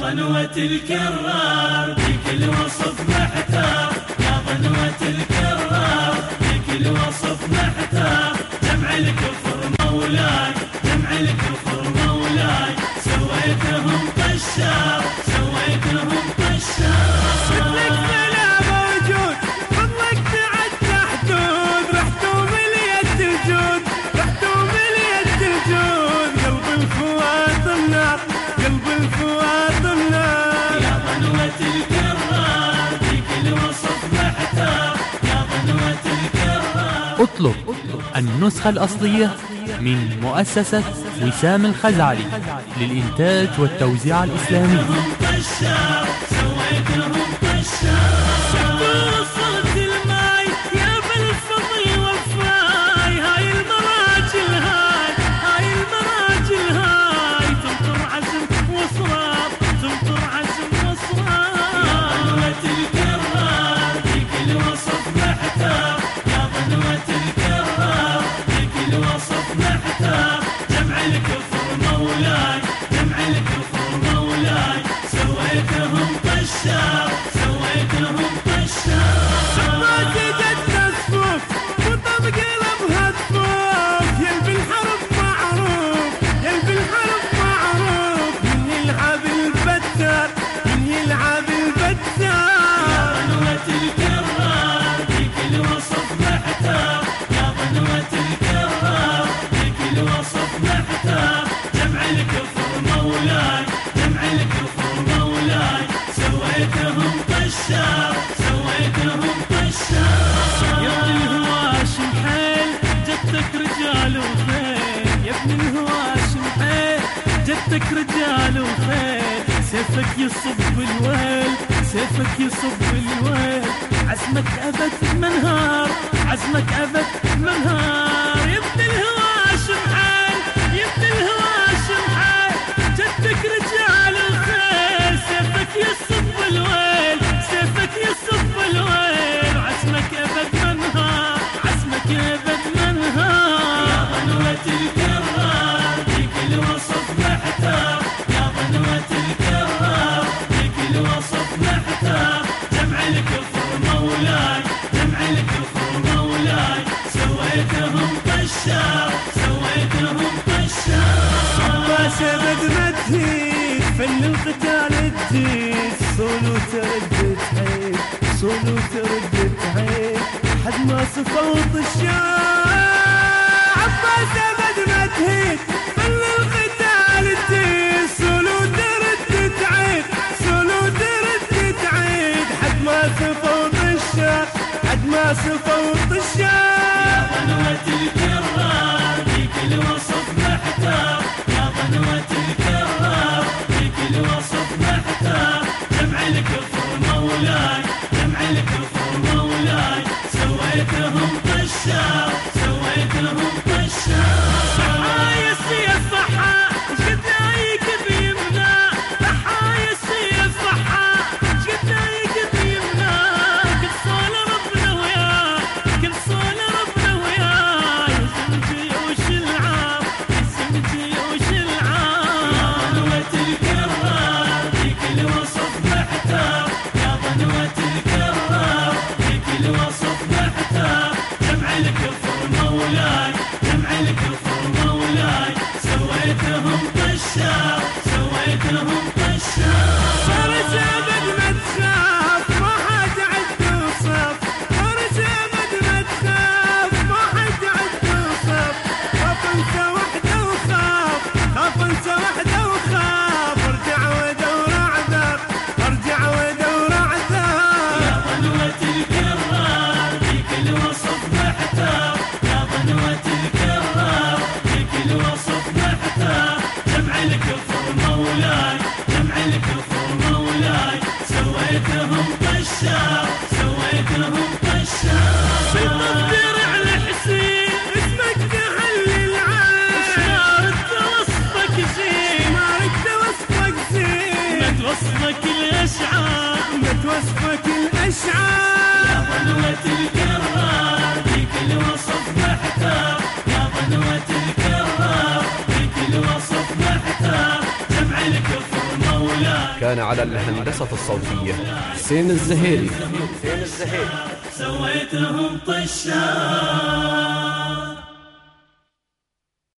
غنوة الكرار بكل وصف محبوب اطلب النسخة الأصلية من مؤسسة وسام الخزعلي للإنتاج والتوزيع الإسلامي. رجال وخيل يا ابن الهواشم حيل جدك رجال وخيل سيفك يصب الويل سيفك يصب الويل عزمك أبد منهار عزمك أبد منهار. الجديد فن القتال الجديد صون وتردد حيل صون وتردد حيل حد ما صفوت الشام عباس أبد ما تهيد فن القتال الجديد صون وتردد عيد صون وتردد عيد حد ما صفوت الشام حد ما صفوت Find the وصفك الأشعار. يا ضلوة الكرار فيك الوصف محتار. يا ضلوة الكرار فيك الوصف محتار. جمع الكفر مولاك كان على الهندسة الصوتية حسين الزهيري حسين الزهيري. سويتهم طشار.